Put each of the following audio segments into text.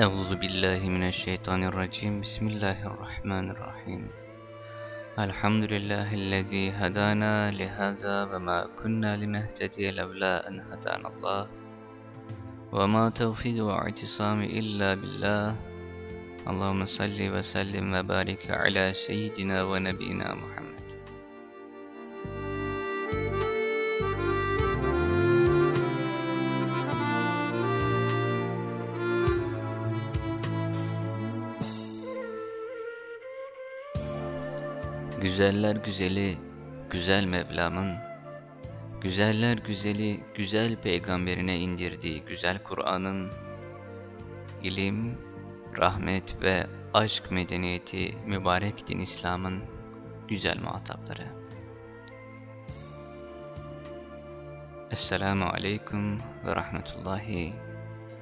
أعوذ بالله من الشيطان الرجيم. بسم الله الرحمن الرحيم. الحمد لله الذي هدانا لهذا وما كنا لنهتدي لولا أن هدانا الله. وما توفيق واعتصام إلا بالله. اللهم صل وسلم وبارك على سيدنا ونبينا محمد. Güzeller güzeli, güzel Mevlam'ın, güzeller güzeli, güzel peygamberine indirdiği güzel Kur'an'ın, ilim, rahmet ve aşk medeniyeti mübarek din İslam'ın güzel muhatapları. Esselamu Aleyküm ve Rahmetullahi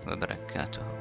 ve Berekatuhu.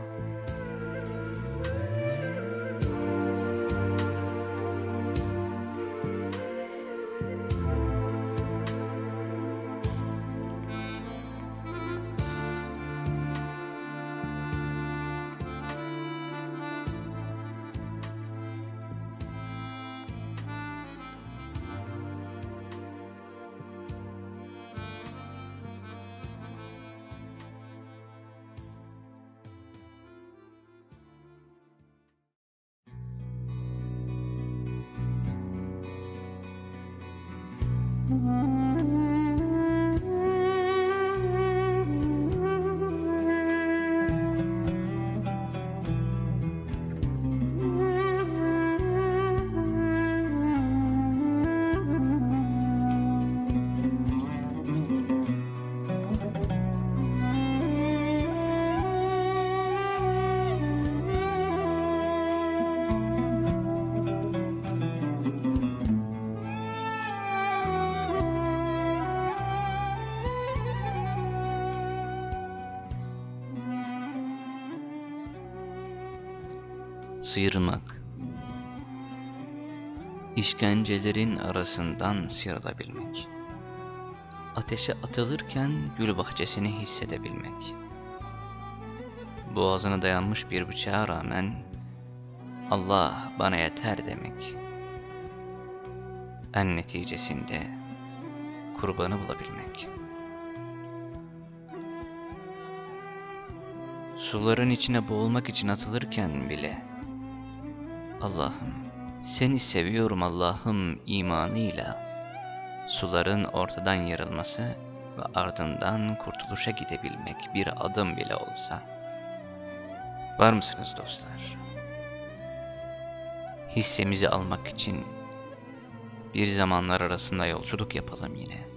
Sıyırmak. İşkencelerin arasından sıyrılabilmek. Ateşe atılırken gül bahçesini hissedebilmek. Boğazına dayanmış bir bıçağa rağmen Allah bana yeter demek. En neticesinde kurbanı bulabilmek. Suların içine boğulmak için atılırken bile Allah'ım seni seviyorum Allah'ım imanıyla suların ortadan yarılması ve ardından kurtuluşa gidebilmek bir adım bile olsa. Var mısınız dostlar? Hissemizi almak için bir zamanlar arasında yolculuk yapalım yine.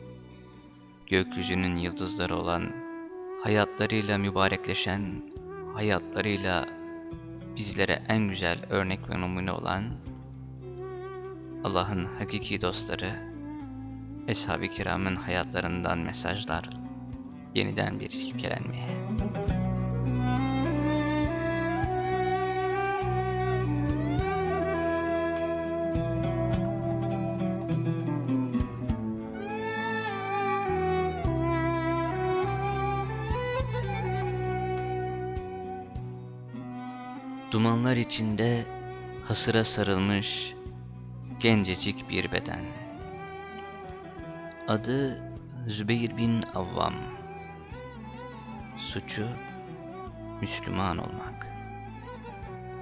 Gökyüzünün yıldızları olan, hayatlarıyla mübarekleşen, hayatlarıyla bizlere en güzel örnek ve numune olan Allah'ın hakiki dostları, Eshab-ı Kiram'ın hayatlarından mesajlar, yeniden bir silkelenmeye. Hasıra sarılmış gencecik bir beden. Adı Zübeyir bin Avvam. Suçu Müslüman olmak.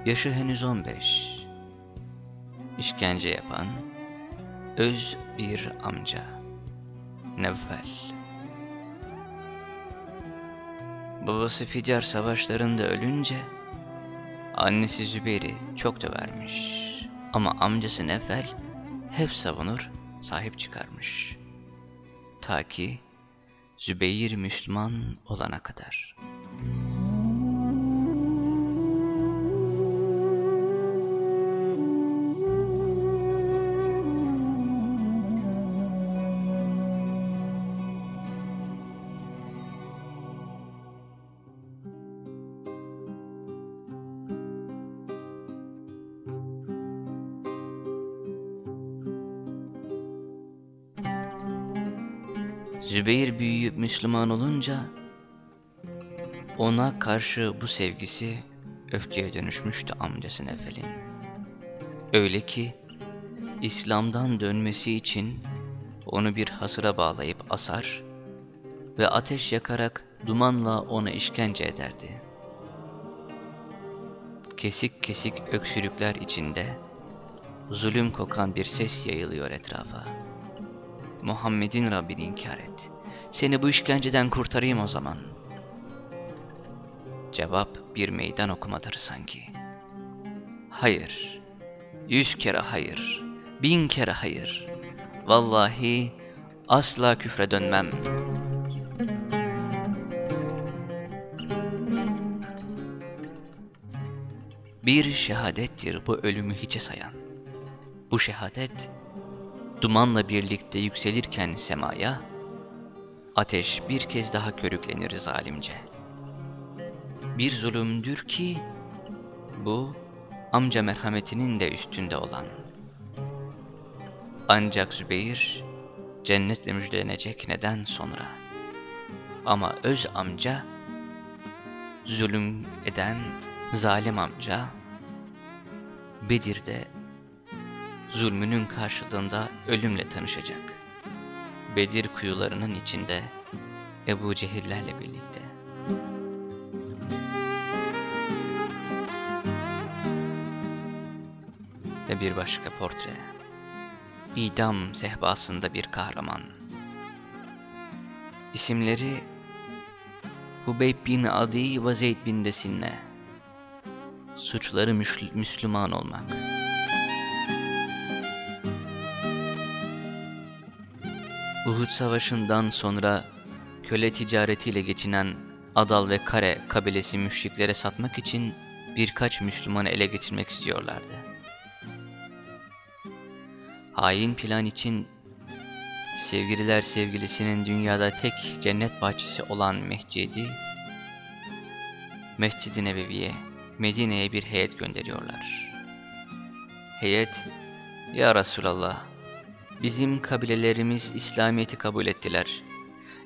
Yaşı henüz 15. İşkence yapan öz bir amca. Nevfel. Babası Ficar savaşlarında ölünce Annesi Zübeyir'i çok dövermiş. Ama amcası Nefel hep savunur, sahip çıkarmış. Ta ki Zübeyir Müslüman olana kadar. Ona karşı bu sevgisi öfkeye dönüşmüştü amcası Nefel'in. Öyle ki İslam'dan dönmesi için onu bir hasıra bağlayıp asar ve ateş yakarak dumanla onu işkence ederdi. Kesik kesik öksürükler içinde zulüm kokan bir ses yayılıyor etrafa. Muhammed'in Rabbini inkar et. Seni bu işkenceden kurtarayım o zaman. Cevap bir meydan okumadır sanki. Hayır. Yüz kere hayır. Bin kere hayır. Vallahi asla küfre dönmem. Bir şehadettir bu ölümü hiçe sayan. Bu şehadet, dumanla birlikte yükselirken semaya, ateş bir kez daha körüklenir zalimce. Bir zulümdür ki, bu amca merhametinin de üstünde olan. Ancak Zübeyir, cennetle müjdelenecek neden sonra. Ama öz amca, zulüm eden zalim amca, Bedir'de zulmünün karşılığında ölümle tanışacak. Bedir kuyularının içinde Ebu Cehillerle birlikte. Ve bir başka portre. İdam sehbasında bir kahraman. İsimleri Hubeyb bin Adi ve Zeyd bin Desinne. Suçları Müslüman olmak. Uhud Savaşı'ndan sonra köle ticaretiyle geçinen Adal ve Kare kabilesi müşriklere satmak için birkaç Müslümanı ele geçirmek istiyorlardı. Hain plan için sevgililer sevgilisinin dünyada tek cennet bahçesi olan Mescidi, Mescid-i Nebevi'ye, Medine'ye bir heyet gönderiyorlar. Heyet, Ya Resulallah, Bizim kabilelerimiz İslamiyet'i kabul ettiler.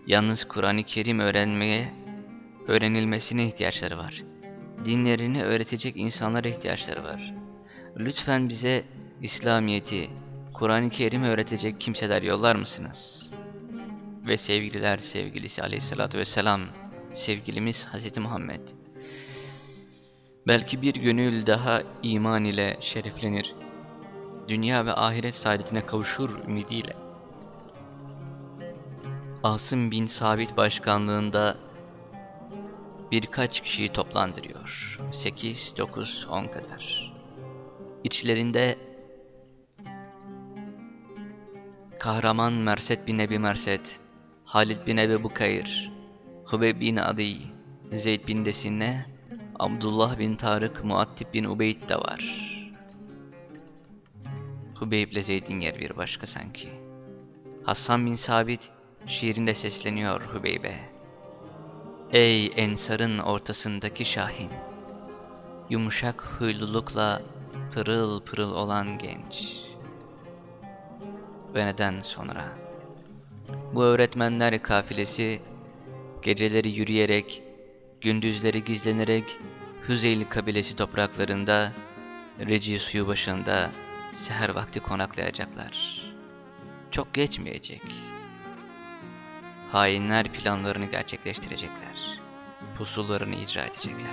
Yalnız Kur'an-ı Kerim öğrenmeye, öğrenilmesine ihtiyaçları var. Dinlerini öğretecek insanlara ihtiyaçları var. Lütfen bize İslamiyet'i, Kur'an-ı Kerim öğretecek kimseler yollar mısınız? Ve sevgililer sevgilisi aleyhissalatü vesselam, sevgilimiz Hz. Muhammed. Belki bir gönül daha iman ile şereflenir dünya ve ahiret saadetine kavuşur ümidiyle. Asım bin Sabit başkanlığında birkaç kişiyi toplandırıyor. 8, 9, 10 kadar. İçlerinde kahraman Merset bin Ebi Merset, Halid bin Ebi Bukayr, Hubeyb bin Adi, Zeyd bin Desine, Abdullah bin Tarık, Muattib bin Ubeyd de var. Hubeyb ile Zeyd'in yer bir başka sanki. Hasan bin Sabit şiirinde sesleniyor Hubeybe. Ey ensarın ortasındaki şahin! Yumuşak huylulukla pırıl pırıl olan genç. Ve neden sonra? Bu öğretmenler kafilesi geceleri yürüyerek, gündüzleri gizlenerek Hüzeyli kabilesi topraklarında, Reci suyu başında seher vakti konaklayacaklar. Çok geçmeyecek. Hainler planlarını gerçekleştirecekler. Pusullarını icra edecekler.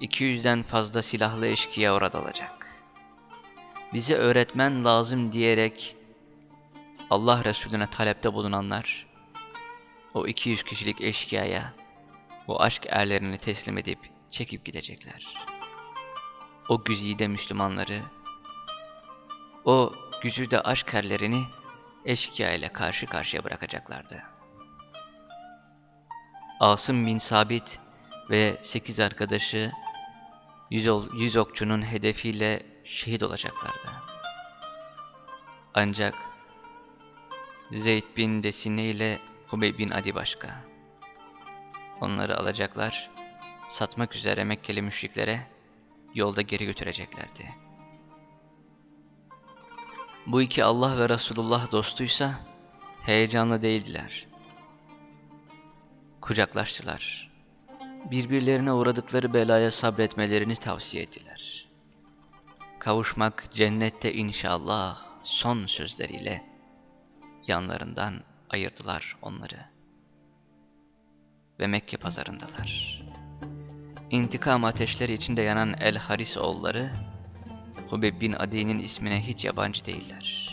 İki yüzden fazla silahlı eşkıya orada olacak. Bize öğretmen lazım diyerek Allah Resulüne talepte bulunanlar, o 200 kişilik eşkıyaya, o aşk erlerini teslim edip çekip gidecekler. O güzide Müslümanları, o güzide aşk erlerini eşkıya ile karşı karşıya bırakacaklardı. Asım bin Sabit ve sekiz arkadaşı yüz, yüz okçunun hedefiyle şehit olacaklardı. Ancak Zeyd bin Desine ile Hubey bin Adi başka. Onları alacaklar, satmak üzere Mekkeli müşriklere yolda geri götüreceklerdi. Bu iki Allah ve Resulullah dostuysa heyecanlı değildiler. Kucaklaştılar. Birbirlerine uğradıkları belaya sabretmelerini tavsiye ettiler. Kavuşmak cennette inşallah son sözleriyle yanlarından ayırdılar onları. Ve Mekke pazarındalar. İntikam ateşleri içinde yanan El Haris oğulları Hubeb bin Adi'nin ismine hiç yabancı değiller.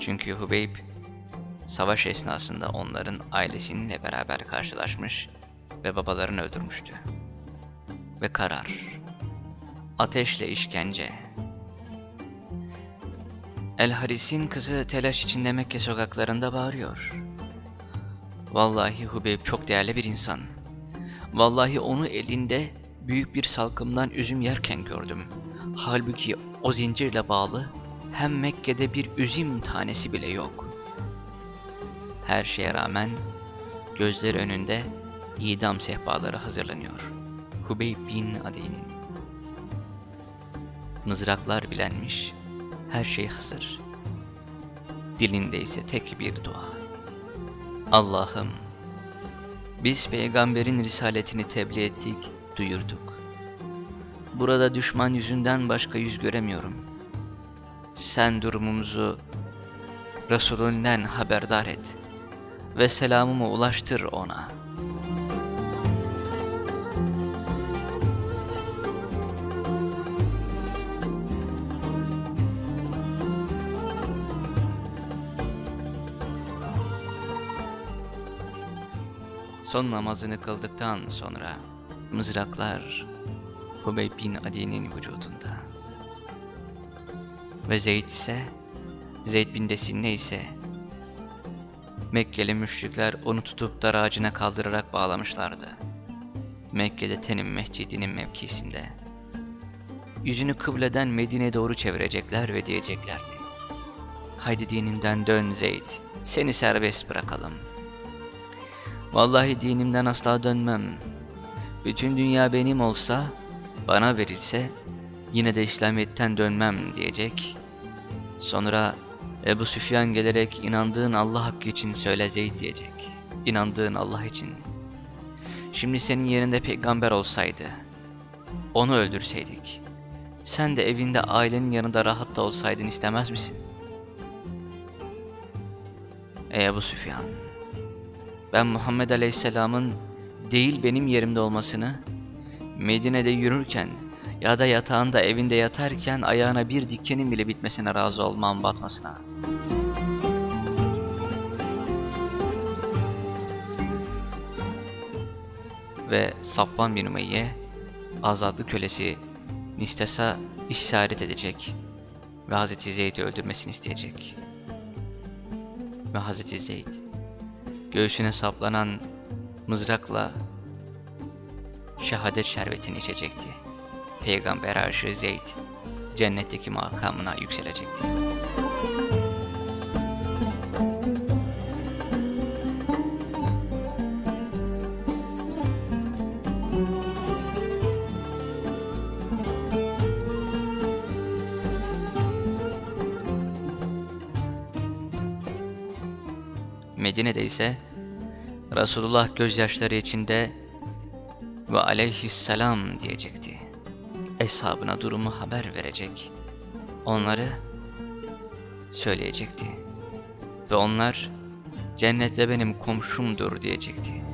Çünkü Hubeyb savaş esnasında onların ailesininle beraber karşılaşmış ve babalarını öldürmüştü. Ve karar, ateşle işkence. El Haris'in kızı telaş içinde Mekke sokaklarında bağırıyor. Vallahi Hubeyb çok değerli bir insan. Vallahi onu elinde büyük bir salkımdan üzüm yerken gördüm. Halbuki o zincirle bağlı hem Mekke'de bir üzüm tanesi bile yok. Her şeye rağmen gözleri önünde idam sehpaları hazırlanıyor. Hubeyb bin Adi'nin. Mızraklar bilenmiş, her şey hazır. Dilinde ise tek bir dua. Allah'ım, biz peygamberin risaletini tebliğ ettik, duyurduk. Burada düşman yüzünden başka yüz göremiyorum. Sen durumumuzu Resulünden haberdar et ve selamımı ulaştır ona. Son namazını kıldıktan sonra mızraklar Hubeyb bin Adi'nin vücudunda. Ve Zeyd ise, Zeyd bin Desinne ise Mekkeli müşrikler onu tutup dar ağacına kaldırarak bağlamışlardı. Mekke'de Tenim Mescidi'nin mevkisinde. Yüzünü kıbleden Medine'ye doğru çevirecekler ve diyeceklerdi. Haydi dininden dön Zeyd, seni serbest bırakalım. Vallahi dinimden asla dönmem. Bütün dünya benim olsa, bana verilse, yine de İslamiyet'ten dönmem diyecek. Sonra Ebu Süfyan gelerek inandığın Allah hakkı için söyle Zeyd diyecek. İnandığın Allah için. Şimdi senin yerinde peygamber olsaydı, onu öldürseydik. Sen de evinde ailenin yanında rahat da olsaydın istemez misin? Ey Ebu Süfyan, ben Muhammed Aleyhisselam'ın değil benim yerimde olmasını, Medine'de yürürken ya da yatağında evinde yatarken ayağına bir dikenin bile bitmesine razı olmam batmasına. Ve Safvan bin Ümeyye azadlı kölesi Nistes'a işaret edecek ve Hazreti Zeyd'i öldürmesini isteyecek. Ve Hazreti Zeyd göğsüne saplanan mızrakla şehadet şerbetini içecekti. Peygamber arşı Zeyd cennetteki makamına yükselecekti. Medine'de ise Resulullah gözyaşları içinde ve aleyhisselam diyecekti. Eshabına durumu haber verecek. Onları söyleyecekti. Ve onlar cennette benim komşumdur diyecekti.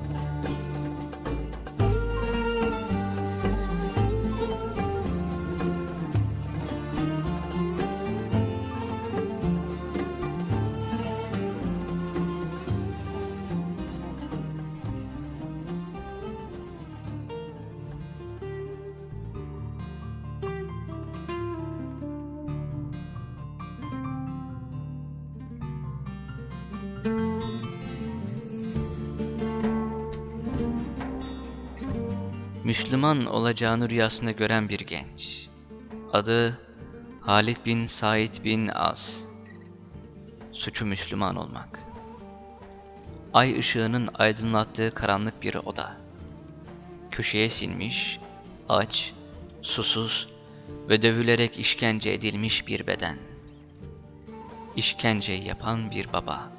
Müslüman olacağını rüyasında gören bir genç. Adı Halid bin Said bin As. Suçu Müslüman olmak. Ay ışığının aydınlattığı karanlık bir oda. Köşeye sinmiş, aç, susuz ve dövülerek işkence edilmiş bir beden. İşkenceyi yapan bir baba,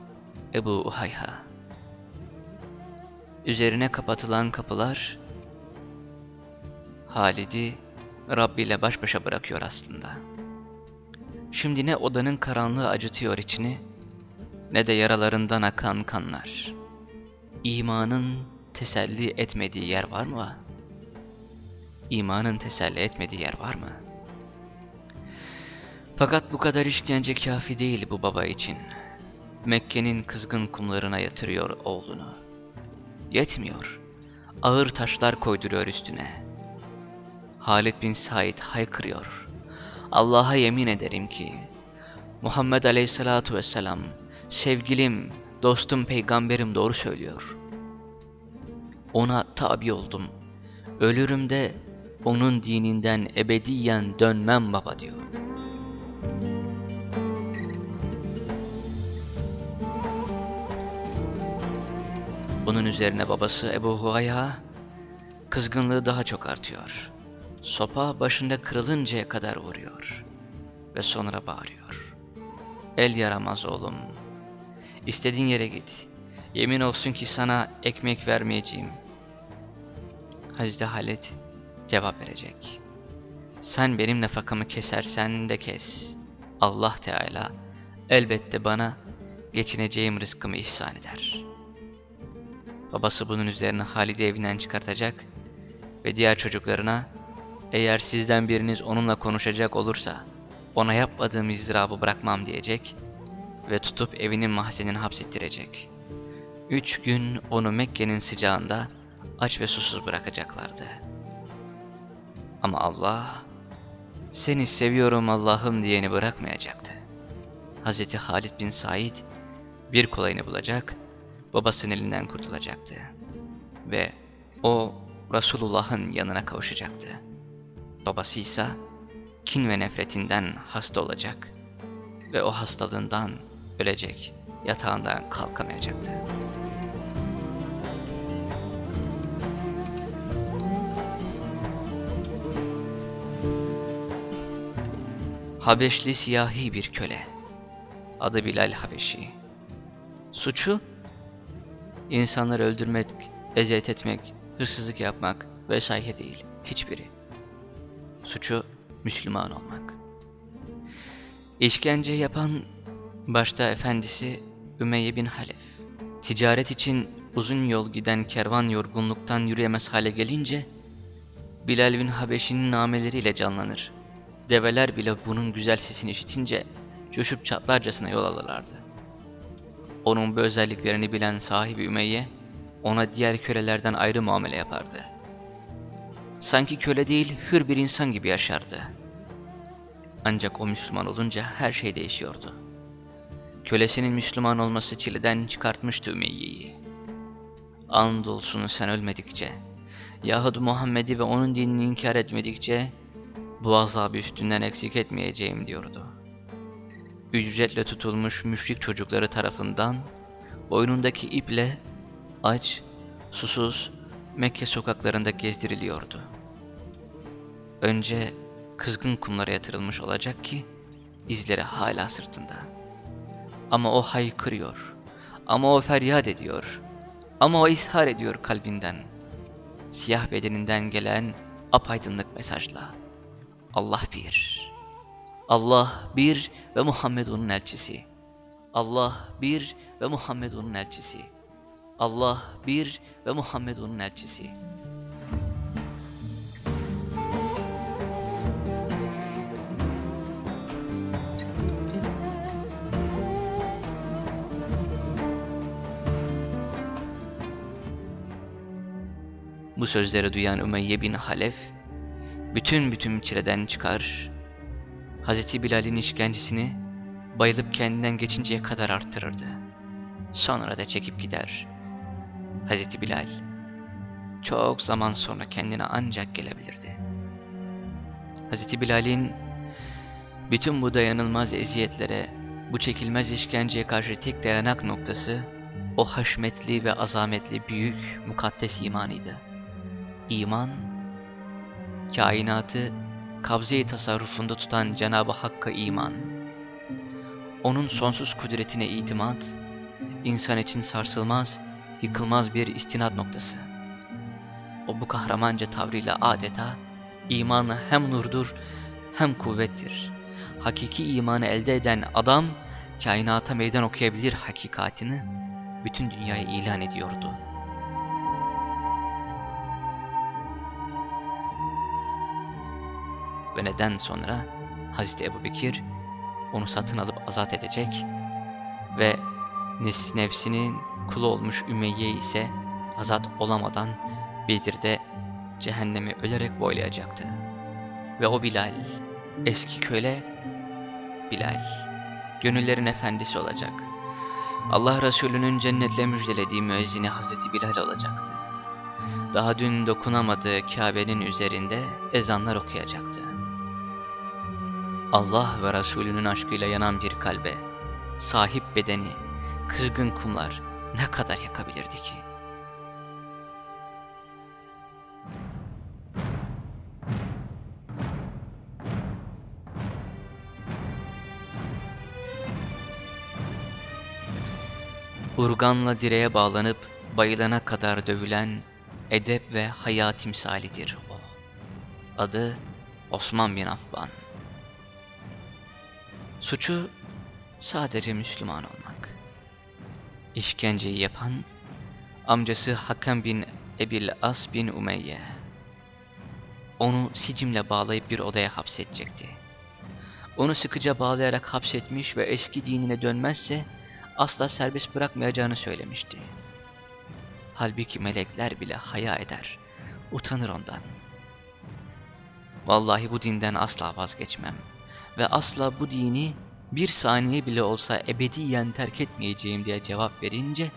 Ebu Uhayha. Üzerine kapatılan kapılar, Halid'i Rabbi ile baş başa bırakıyor aslında. Şimdi ne odanın karanlığı acıtıyor içini, ne de yaralarından akan kanlar. İmanın teselli etmediği yer var mı? İmanın teselli etmediği yer var mı? Fakat bu kadar işkence kafi değil bu baba için. Mekke'nin kızgın kumlarına yatırıyor oğlunu. Yetmiyor. Ağır taşlar koyduruyor üstüne. Halid bin Said haykırıyor. Allah'a yemin ederim ki Muhammed Aleyhisselatu Vesselam sevgilim, dostum, peygamberim doğru söylüyor. Ona tabi oldum. Ölürüm de onun dininden ebediyen dönmem baba diyor. Bunun üzerine babası Ebu Huayha kızgınlığı daha çok artıyor. Sopa başında kırılıncaya kadar vuruyor ve sonra bağırıyor. El yaramaz oğlum. İstediğin yere git. Yemin olsun ki sana ekmek vermeyeceğim. Hazreti Halit cevap verecek. Sen benim nafakamı kesersen de kes. Allah Teala elbette bana geçineceğim rızkımı ihsan eder. Babası bunun üzerine Halid'i evinden çıkartacak ve diğer çocuklarına eğer sizden biriniz onunla konuşacak olursa ona yapmadığım izdırabı bırakmam diyecek ve tutup evinin mahzenine hapsettirecek. Üç gün onu Mekke'nin sıcağında aç ve susuz bırakacaklardı. Ama Allah, seni seviyorum Allah'ım diyeni bırakmayacaktı. Hz. Halid bin Said bir kolayını bulacak, babasının elinden kurtulacaktı. Ve o Resulullah'ın yanına kavuşacaktı. Babası ise kin ve nefretinden hasta olacak ve o hastalığından ölecek, yatağından kalkamayacaktı. Habeşli siyahi bir köle. Adı Bilal Habeşi. Suçu, insanları öldürmek, eziyet etmek, hırsızlık yapmak vesaire değil, hiçbiri. Suçu Müslüman olmak. İşkence yapan başta efendisi Ümeyye bin Halef. Ticaret için uzun yol giden kervan yorgunluktan yürüyemez hale gelince Bilal bin Habeşi'nin nameleriyle canlanır. Develer bile bunun güzel sesini işitince coşup çatlarcasına yol alırlardı. Onun bu özelliklerini bilen sahibi Ümeyye ona diğer kölelerden ayrı muamele yapardı. Sanki köle değil hür bir insan gibi yaşardı. Ancak o Müslüman olunca her şey değişiyordu. Kölesinin Müslüman olması çileden çıkartmıştı Ümeyye'yi. Andolsun sen ölmedikçe, yahut Muhammed'i ve onun dinini inkar etmedikçe, bu azabı üstünden eksik etmeyeceğim diyordu. Ücretle tutulmuş müşrik çocukları tarafından, boynundaki iple, aç, susuz, Mekke sokaklarında gezdiriliyordu. Önce kızgın kumlara yatırılmış olacak ki, izleri hala sırtında. Ama o haykırıyor, ama o feryat ediyor, ama o ishar ediyor kalbinden. Siyah bedeninden gelen apaydınlık mesajla. Allah bir. Allah bir ve Muhammed onun elçisi. Allah bir ve Muhammed onun elçisi. Allah bir ve Muhammed onun elçisi. Bu sözleri duyan Ümeyye bin Halef, bütün bütün çileden çıkar, Hazreti Bilal'in işkencesini bayılıp kendinden geçinceye kadar arttırırdı. Sonra da çekip gider. Hazreti Bilal, çok zaman sonra kendine ancak gelebilirdi. Hazreti Bilal'in bütün bu dayanılmaz eziyetlere, bu çekilmez işkenceye karşı tek dayanak noktası, o haşmetli ve azametli büyük mukaddes imanıydı. İman, kainatı kabze tasarrufunda tutan Cenab-ı Hakk'a iman, onun sonsuz kudretine itimat, insan için sarsılmaz, yıkılmaz bir istinad noktası. O bu kahramanca tavrıyla adeta imanı hem nurdur hem kuvvettir. Hakiki imanı elde eden adam kainata meydan okuyabilir hakikatini bütün dünyaya ilan ediyordu. Ve neden sonra Hazreti Ebu Bekir onu satın alıp azat edecek ve nefsinin kulu olmuş Ümeyye ise azat olamadan Bedir'de cehennemi ölerek boylayacaktı. Ve o Bilal, eski köle Bilal, gönüllerin efendisi olacak. Allah Resulü'nün cennetle müjdelediği müezzini Hazreti Bilal olacaktı. Daha dün dokunamadığı Kabe'nin üzerinde ezanlar okuyacaktı. Allah ve Resulünün aşkıyla yanan bir kalbe, sahip bedeni, kızgın kumlar ne kadar yakabilirdi ki? Urganla direğe bağlanıp bayılana kadar dövülen edep ve hayat timsalidir o. Adı Osman bin Affan. Suçu sadece Müslüman olmak. İşkenceyi yapan amcası Hakem bin Ebil As bin Umeyye. Onu sicimle bağlayıp bir odaya hapsedecekti. Onu sıkıca bağlayarak hapsetmiş ve eski dinine dönmezse asla serbest bırakmayacağını söylemişti. Halbuki melekler bile haya eder, utanır ondan. Vallahi bu dinden asla vazgeçmem ve asla bu dini bir saniye bile olsa ebediyen terk etmeyeceğim diye cevap verince,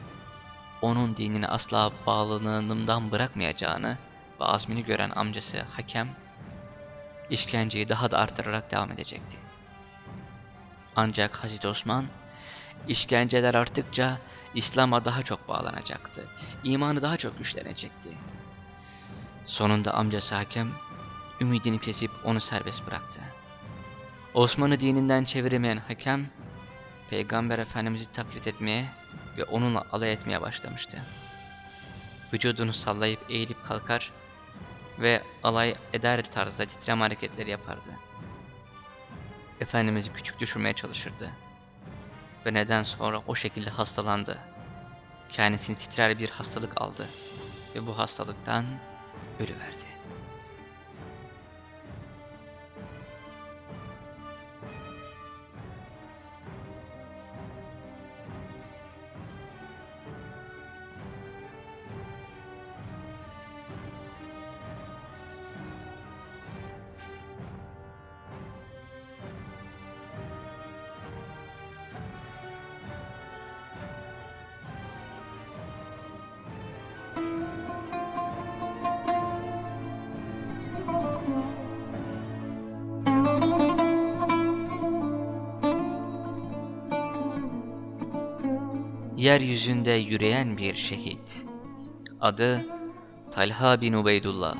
onun dinini asla bağlanığından bırakmayacağını ve azmini gören amcası Hakem, işkenceyi daha da arttırarak devam edecekti. Ancak Hazreti Osman, işkenceler arttıkça İslam'a daha çok bağlanacaktı. İmanı daha çok güçlenecekti. Sonunda amcası Hakem, ümidini kesip onu serbest bıraktı. Osmanlı dininden çeviremeyen hakem, Peygamber Efendimiz'i taklit etmeye ve onunla alay etmeye başlamıştı. Vücudunu sallayıp eğilip kalkar ve alay eder tarzda titrem hareketleri yapardı. Efendimiz'i küçük düşürmeye çalışırdı. Ve neden sonra o şekilde hastalandı. Kendisini titrer bir hastalık aldı ve bu hastalıktan ölüverdi. Yeryüzünde yürüyen bir şehit. Adı Talha bin Ubeydullah.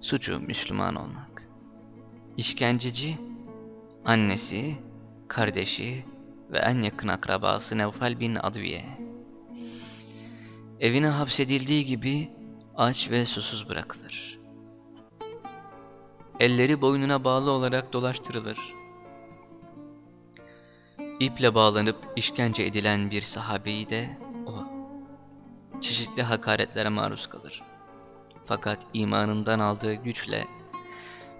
Suçu Müslüman olmak. İşkenceci, annesi, kardeşi ve en yakın akrabası Nevfal bin Adviye. Evine hapsedildiği gibi aç ve susuz bırakılır. Elleri boynuna bağlı olarak dolaştırılır İple bağlanıp işkence edilen bir sahabeyi de o. Çeşitli hakaretlere maruz kalır. Fakat imanından aldığı güçle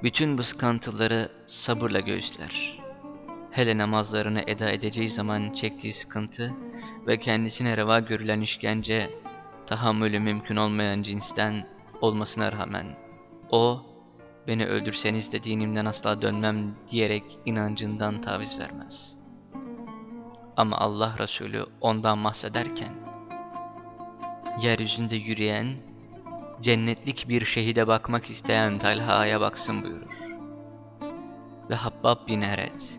bütün bu sıkıntıları sabırla göğüsler. Hele namazlarını eda edeceği zaman çektiği sıkıntı ve kendisine reva görülen işkence tahammülü mümkün olmayan cinsten olmasına rağmen o beni öldürseniz de dinimden asla dönmem diyerek inancından taviz vermez.'' Ama Allah Resulü ondan bahsederken, yeryüzünde yürüyen, cennetlik bir şehide bakmak isteyen Talha'ya baksın buyurur. Ve Habbab bin Eret,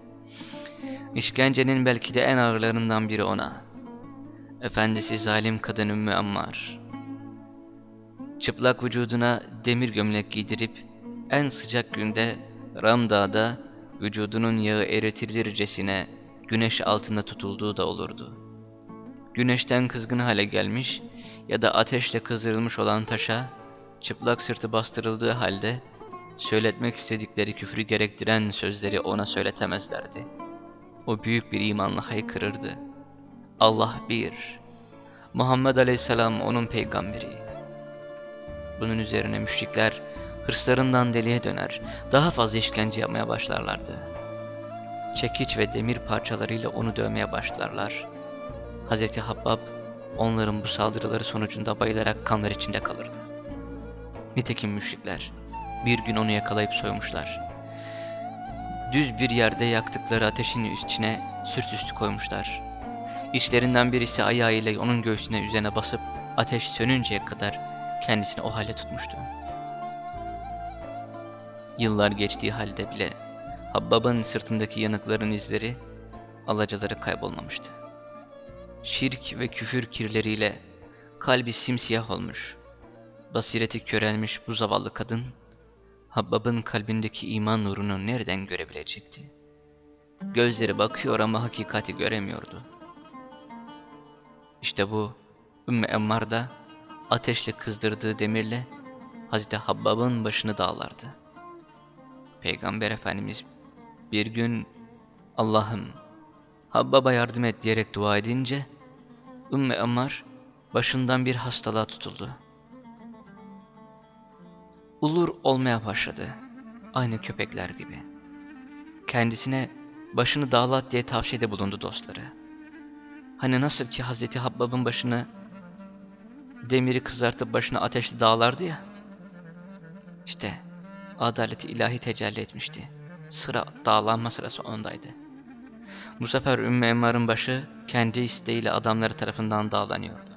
işkencenin belki de en ağırlarından biri ona, efendisi zalim kadın Ümmü Ammar, çıplak vücuduna demir gömlek giydirip, en sıcak günde Ram Dağı'da vücudunun yağı eritilircesine güneş altında tutulduğu da olurdu. Güneşten kızgın hale gelmiş ya da ateşle kızdırılmış olan taşa çıplak sırtı bastırıldığı halde söyletmek istedikleri küfrü gerektiren sözleri ona söyletemezlerdi. O büyük bir imanla haykırırdı. Allah bir, Muhammed Aleyhisselam onun peygamberi. Bunun üzerine müşrikler hırslarından deliye döner, daha fazla işkence yapmaya başlarlardı. Çekiç ve demir parçalarıyla onu dövmeye başlarlar. Hz. Habbab onların bu saldırıları sonucunda bayılarak kanlar içinde kalırdı. Nitekim müşrikler bir gün onu yakalayıp soymuşlar. Düz bir yerde yaktıkları ateşin içine sırt üstü koymuşlar. İçlerinden birisi ayağıyla onun göğsüne üzerine basıp ateş sönünceye kadar kendisini o hale tutmuştu. Yıllar geçtiği halde bile Habbab'ın sırtındaki yanıkların izleri, alacaları kaybolmamıştı. Şirk ve küfür kirleriyle kalbi simsiyah olmuş, basireti körelmiş bu zavallı kadın, Habbab'ın kalbindeki iman nurunu nereden görebilecekti? Gözleri bakıyor ama hakikati göremiyordu. İşte bu Ümmü Emmar da ateşle kızdırdığı demirle Hazreti Habbab'ın başını dağlardı. Peygamber Efendimiz bir gün Allah'ım Habbab'a yardım et diyerek dua edince Ümmü Emmar başından bir hastalığa tutuldu. Ulur olmaya başladı. Aynı köpekler gibi. Kendisine başını dağlat diye tavsiyede bulundu dostları. Hani nasıl ki Hazreti Habbab'ın başını demiri kızartıp başına ateşli dağlardı ya. İşte adaleti ilahi tecelli etmişti. Sıra dağlanma sırası ondaydı. Bu sefer Ümmü Emmar'ın başı kendi isteğiyle adamları tarafından dağlanıyordu.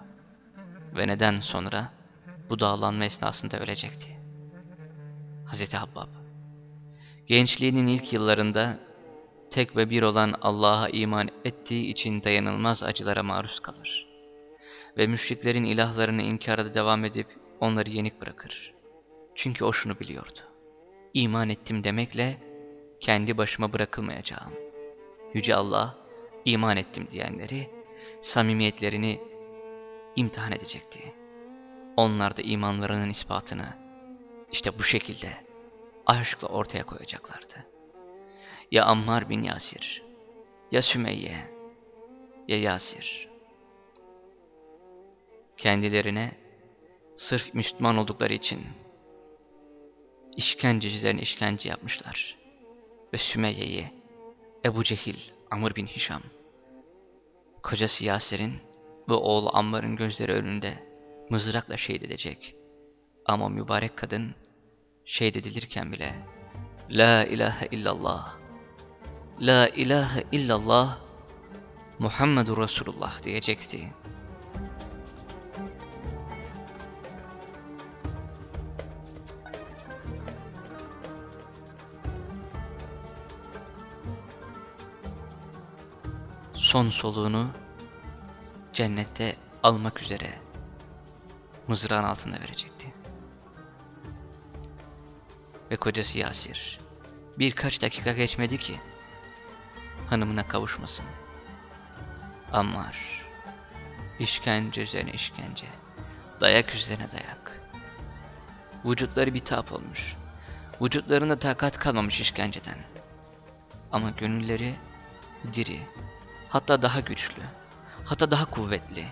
Ve neden sonra bu dağlanma esnasında ölecekti. Hazreti Habbab Gençliğinin ilk yıllarında tek ve bir olan Allah'a iman ettiği için dayanılmaz acılara maruz kalır. Ve müşriklerin ilahlarını inkara devam edip onları yenik bırakır. Çünkü o şunu biliyordu. İman ettim demekle kendi başıma bırakılmayacağım. Yüce Allah iman ettim diyenleri, samimiyetlerini imtihan edecekti. Onlar da imanlarının ispatını işte bu şekilde aşkla ortaya koyacaklardı. Ya Ammar bin Yasir, ya Sümeyye, ya Yasir. Kendilerine sırf Müslüman oldukları için işkencecilerin işkence yapmışlar. Ve Sümeyye'yi Ebu Cehil, Amr bin Hişam, kocası Yasir'in ve oğlu Ammar'ın gözleri önünde mızrakla şehit edecek. Ama mübarek kadın şehit edilirken bile La ilahe illallah La ilahe illallah Muhammedur Resulullah diyecekti. Son soluğunu cennette almak üzere mızrağın altında verecekti. Ve kocası Yasir birkaç dakika geçmedi ki hanımına kavuşmasın. Ammar işkence üzerine işkence, dayak üzerine dayak. Vücutları bitap olmuş, vücutlarında takat kalmamış işkenceden. Ama gönülleri diri, hatta daha güçlü, hatta daha kuvvetli.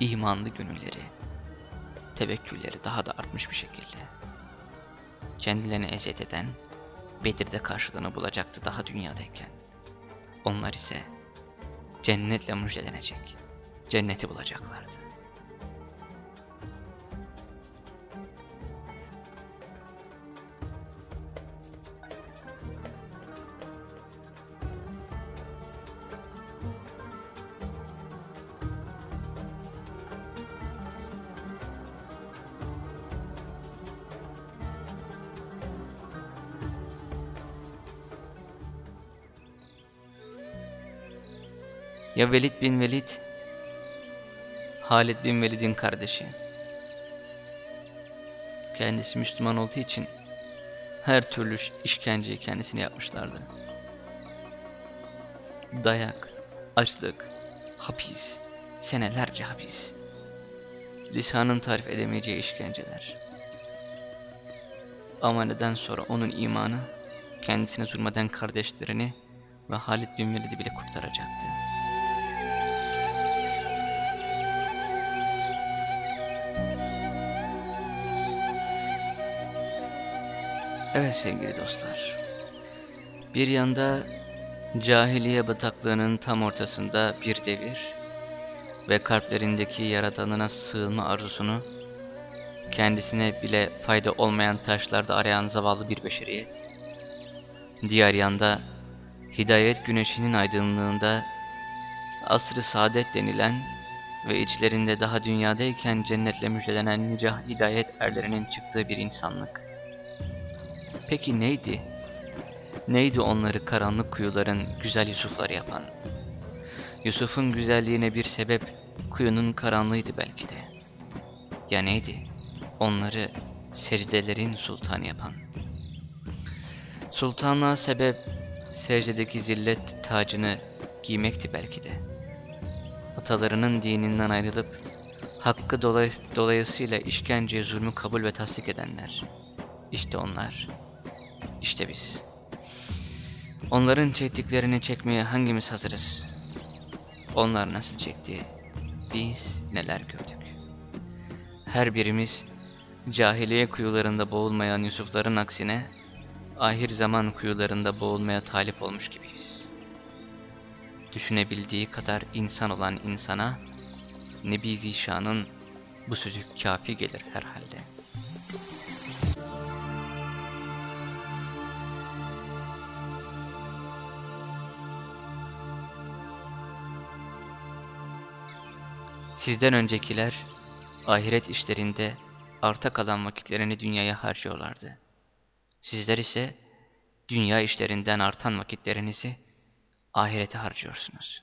İmanlı gönülleri, tevekkülleri daha da artmış bir şekilde. Kendilerini eziyet eden, Bedir'de karşılığını bulacaktı daha dünyadayken. Onlar ise cennetle müjdelenecek, cenneti bulacaklardı. Ya Velid bin Velid, Halid bin Velid'in kardeşi. Kendisi Müslüman olduğu için her türlü işkenceyi kendisine yapmışlardı. Dayak, açlık, hapis, senelerce hapis. Lisanın tarif edemeyeceği işkenceler. Ama neden sonra onun imanı kendisine zulmeden kardeşlerini ve Halid bin Velid'i bile kurtaracaktı. Evet sevgili dostlar. Bir yanda cahiliye bataklığının tam ortasında bir devir ve kalplerindeki yaradanına sığınma arzusunu kendisine bile fayda olmayan taşlarda arayan zavallı bir beşeriyet. Diğer yanda hidayet güneşinin aydınlığında asrı saadet denilen ve içlerinde daha dünyadayken cennetle müjdelenen nice hidayet erlerinin çıktığı bir insanlık. Peki neydi? Neydi onları karanlık kuyuların güzel Yusufları yapan? Yusuf'un güzelliğine bir sebep kuyunun karanlığıydı belki de. Ya neydi? Onları secdelerin sultanı yapan. Sultanlığa sebep secdedeki zillet tacını giymekti belki de. Atalarının dininden ayrılıp hakkı dolay dolayısıyla işkence zulmü kabul ve tasdik edenler. İşte onlar. İşte biz. Onların çektiklerini çekmeye hangimiz hazırız? Onlar nasıl çekti? Biz neler gördük? Her birimiz cahiliye kuyularında boğulmayan Yusufların aksine ahir zaman kuyularında boğulmaya talip olmuş gibiyiz. Düşünebildiği kadar insan olan insana Nebi Zişan'ın bu sözü kafi gelir herhalde. Sizden öncekiler ahiret işlerinde arta kalan vakitlerini dünyaya harcıyorlardı. Sizler ise dünya işlerinden artan vakitlerinizi ahirete harcıyorsunuz.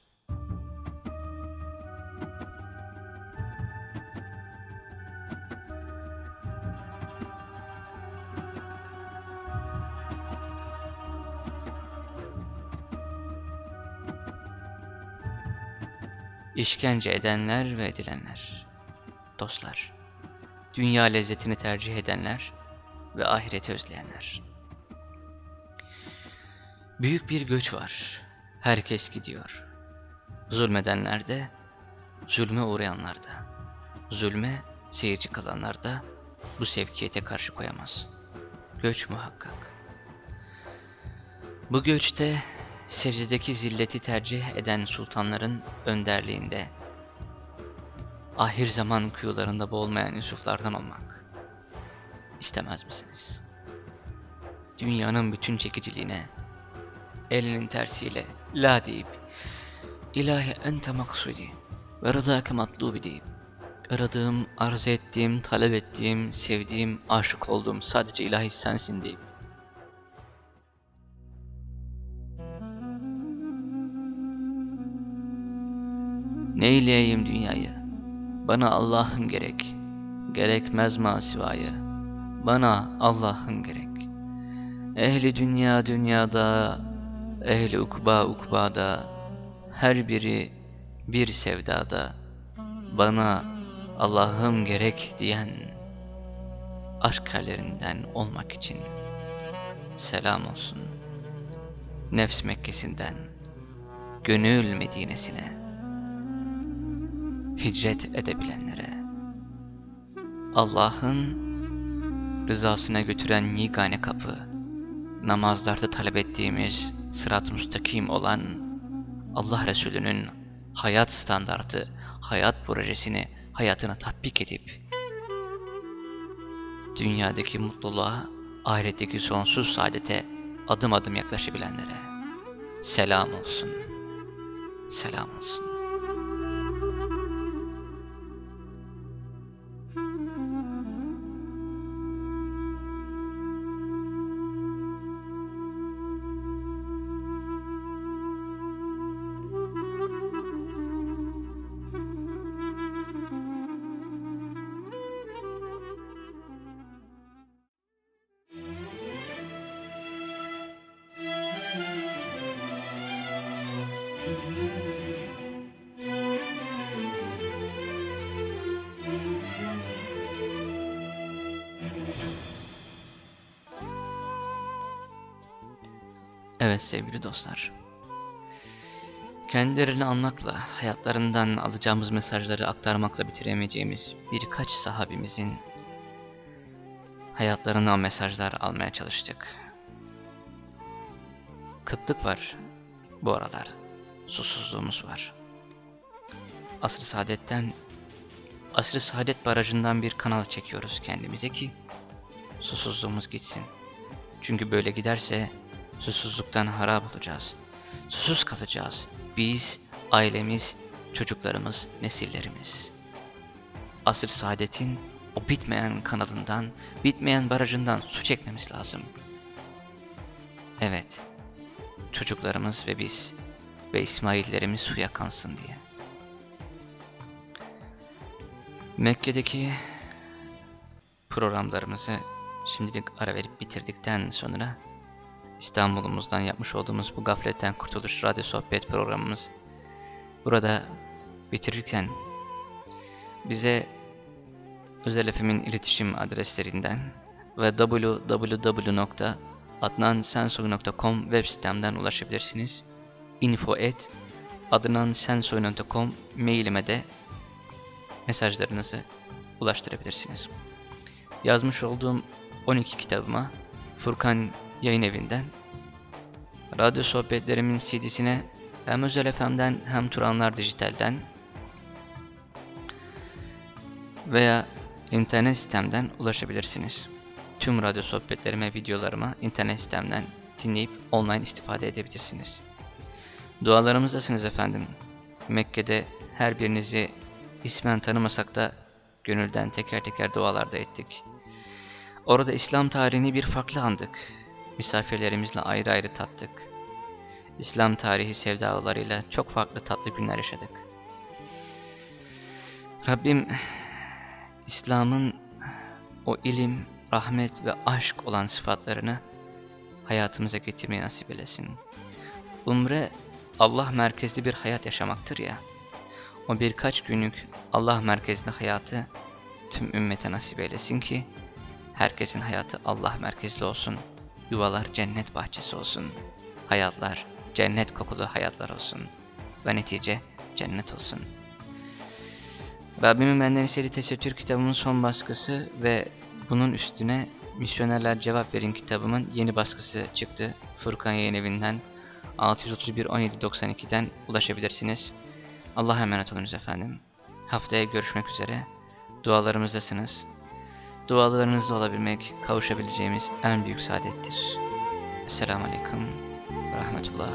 İşkence edenler ve edilenler. Dostlar, dünya lezzetini tercih edenler ve ahireti özleyenler. Büyük bir göç var. Herkes gidiyor. Zulmedenler de, zulme uğrayanlar da. Zulme seyirci kalanlar da bu sevkiyete karşı koyamaz. Göç muhakkak. Bu göçte secdedeki zilleti tercih eden sultanların önderliğinde ahir zaman kuyularında boğulmayan Yusuflardan olmak istemez misiniz? Dünyanın bütün çekiciliğine elinin tersiyle la deyip ilahi ente maksudi ve rıdâke matlubi deyip aradığım, arz ettiğim, talep ettiğim, sevdiğim, aşık olduğum sadece ilahi sensin deyip Neyleyeyim dünyayı? Bana Allah'ım gerek. Gerekmez masivayı. Bana Allah'ım gerek. Ehli dünya dünyada, ehli ukba ukbada, her biri bir sevdada. Bana Allah'ım gerek diyen aşk olmak için selam olsun. Nefs Mekkesi'nden, gönül Medine'sine hicret edebilenlere, Allah'ın rızasına götüren yegane kapı, namazlarda talep ettiğimiz sırat müstakim olan Allah Resulü'nün hayat standartı, hayat projesini hayatına tatbik edip, dünyadaki mutluluğa, ahiretteki sonsuz saadete adım adım yaklaşabilenlere selam olsun, selam olsun. Evet sevgili dostlar. Kendilerini anmakla, hayatlarından alacağımız mesajları aktarmakla bitiremeyeceğimiz birkaç sahabimizin hayatlarına o mesajlar almaya çalıştık. Kıtlık var bu aralar. Susuzluğumuz var. Asr-ı Saadet'ten, Asr-ı Saadet barajından bir kanal çekiyoruz kendimize ki susuzluğumuz gitsin. Çünkü böyle giderse susuzluktan harap olacağız. Susuz kalacağız. Biz, ailemiz, çocuklarımız, nesillerimiz. Asr Saadet'in o bitmeyen kanalından, bitmeyen barajından su çekmemiz lazım. Evet, çocuklarımız ve biz ve İsmaillerimiz suya kansın diye. Mekke'deki programlarımızı şimdilik ara verip bitirdikten sonra İstanbul'umuzdan yapmış olduğumuz bu gafletten kurtuluş radyo sohbet programımız burada bitirirken bize özel FM'in iletişim adreslerinden ve www.adnansensoy.com web sitemden ulaşabilirsiniz. info at adnansensoy.com mailime de mesajlarınızı ulaştırabilirsiniz. Yazmış olduğum 12 kitabıma Furkan yayın evinden radyo sohbetlerimin CD'sine hem Özel FM'den hem Turanlar Dijital'den veya internet sistemden ulaşabilirsiniz. Tüm radyo sohbetlerime, videolarıma internet sistemden dinleyip online istifade edebilirsiniz. Dualarımızdasınız efendim. Mekke'de her birinizi ismen tanımasak da gönülden teker teker dualarda ettik. Orada İslam tarihini bir farklı andık. Misafirlerimizle ayrı ayrı tattık. İslam tarihi sevdalılarıyla çok farklı tatlı günler yaşadık. Rabbim İslam'ın o ilim, rahmet ve aşk olan sıfatlarını hayatımıza getirmeyi nasip eylesin. Umre Allah merkezli bir hayat yaşamaktır ya. O birkaç günlük Allah merkezli hayatı tüm ümmete nasip eylesin ki herkesin hayatı Allah merkezli olsun. Yuvalar cennet bahçesi olsun. Hayatlar cennet kokulu hayatlar olsun. Ve netice cennet olsun. Rabbimin benden istediği tesettür kitabımın son baskısı ve bunun üstüne Misyonerler Cevap Verin kitabımın yeni baskısı çıktı. Furkan Yayın Evi'nden 631 1792'den ulaşabilirsiniz. Allah'a emanet olunuz efendim. Haftaya görüşmek üzere. Dualarımızdasınız. Dualarınızda olabilmek, kavuşabileceğimiz en büyük saadettir. Esselamu Aleyküm Rahmetullah